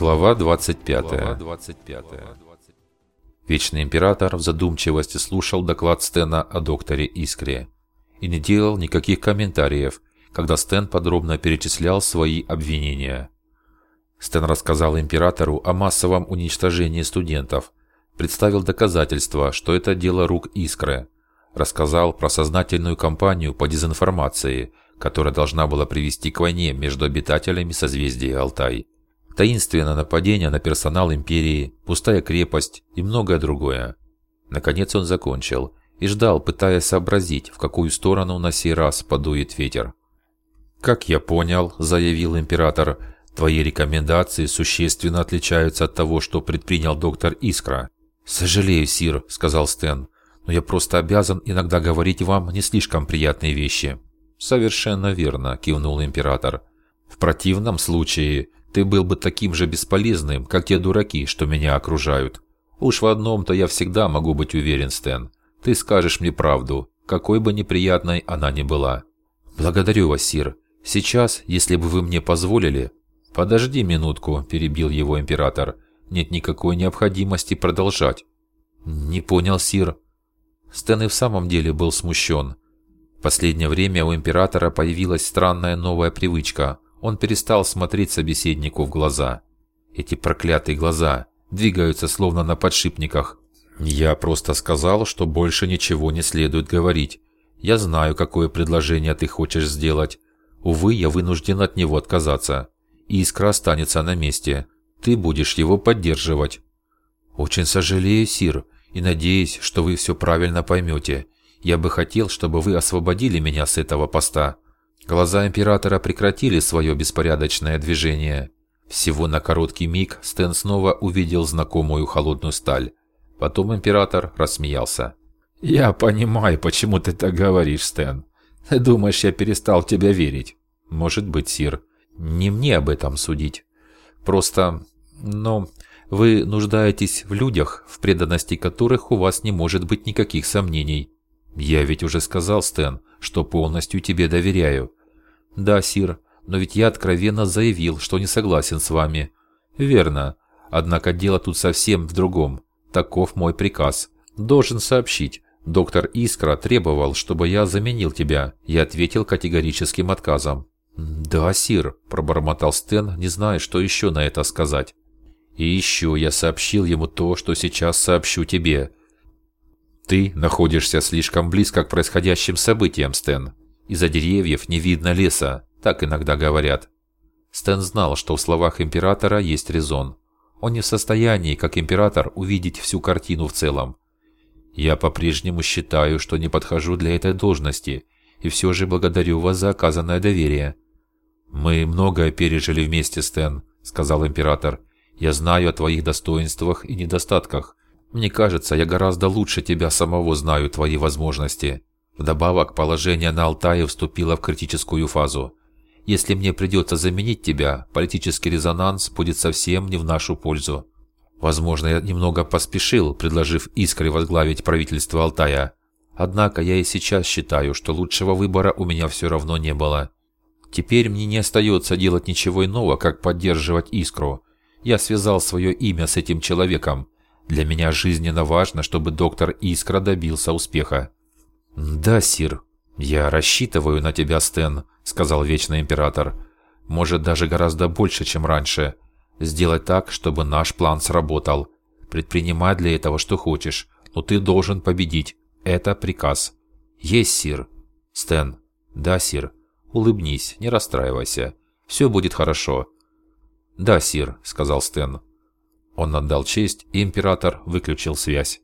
Глава 25. Вечный император в задумчивости слушал доклад Стена о докторе Искре и не делал никаких комментариев, когда Стэн подробно перечислял свои обвинения. Стэн рассказал императору о массовом уничтожении студентов, представил доказательства, что это дело рук Искры, рассказал про сознательную кампанию по дезинформации, которая должна была привести к войне между обитателями созвездия Алтай. Таинственное нападение на персонал Империи, пустая крепость и многое другое. Наконец он закончил и ждал, пытаясь сообразить, в какую сторону на сей раз подует ветер. «Как я понял», – заявил император, – «твои рекомендации существенно отличаются от того, что предпринял доктор Искра». «Сожалею, Сир», – сказал Стэн, – «но я просто обязан иногда говорить вам не слишком приятные вещи». «Совершенно верно», – кивнул император. «В противном случае ты был бы таким же бесполезным, как те дураки, что меня окружают. Уж в одном-то я всегда могу быть уверен, Стэн. Ты скажешь мне правду, какой бы неприятной она ни была». «Благодарю вас, Сир. Сейчас, если бы вы мне позволили...» «Подожди минутку», – перебил его император. «Нет никакой необходимости продолжать». «Не понял, Сир». Стэн и в самом деле был смущен. В последнее время у императора появилась странная новая привычка. Он перестал смотреть собеседнику в глаза. Эти проклятые глаза двигаются словно на подшипниках. «Я просто сказал, что больше ничего не следует говорить. Я знаю, какое предложение ты хочешь сделать. Увы, я вынужден от него отказаться. Искра останется на месте. Ты будешь его поддерживать». «Очень сожалею, Сир, и надеюсь, что вы все правильно поймете. Я бы хотел, чтобы вы освободили меня с этого поста». Глаза императора прекратили свое беспорядочное движение. Всего на короткий миг Стэн снова увидел знакомую холодную сталь. Потом император рассмеялся. «Я понимаю, почему ты так говоришь, Стэн. Ты думаешь, я перестал в тебя верить?» «Может быть, Сир. Не мне об этом судить. Просто... но вы нуждаетесь в людях, в преданности которых у вас не может быть никаких сомнений. «Я ведь уже сказал, Стэн, что полностью тебе доверяю». «Да, Сир, но ведь я откровенно заявил, что не согласен с вами». «Верно. Однако дело тут совсем в другом. Таков мой приказ. Должен сообщить. Доктор Искра требовал, чтобы я заменил тебя. Я ответил категорическим отказом». «Да, Сир», – пробормотал Стэн, не зная, что еще на это сказать. «И еще я сообщил ему то, что сейчас сообщу тебе. Ты находишься слишком близко к происходящим событиям, Стэн. Из-за деревьев не видно леса, так иногда говорят. Стэн знал, что в словах императора есть резон. Он не в состоянии, как император, увидеть всю картину в целом. Я по-прежнему считаю, что не подхожу для этой должности, и все же благодарю вас за оказанное доверие. Мы многое пережили вместе, Стэн, сказал император. Я знаю о твоих достоинствах и недостатках, мне кажется, я гораздо лучше тебя самого знаю твои возможности. Вдобавок, положение на Алтае вступило в критическую фазу. Если мне придется заменить тебя, политический резонанс будет совсем не в нашу пользу. Возможно, я немного поспешил, предложив Искре возглавить правительство Алтая. Однако я и сейчас считаю, что лучшего выбора у меня все равно не было. Теперь мне не остается делать ничего иного, как поддерживать Искру. Я связал свое имя с этим человеком, для меня жизненно важно, чтобы доктор Искра добился успеха. «Да, Сир, я рассчитываю на тебя, Стэн», — сказал Вечный Император. «Может, даже гораздо больше, чем раньше. Сделай так, чтобы наш план сработал. Предпринимай для этого, что хочешь, но ты должен победить. Это приказ». «Есть, Сир». «Стэн». «Да, Сир». «Улыбнись, не расстраивайся. Все будет хорошо». «Да, Сир», — сказал Стэн. Он отдал честь, и император выключил связь.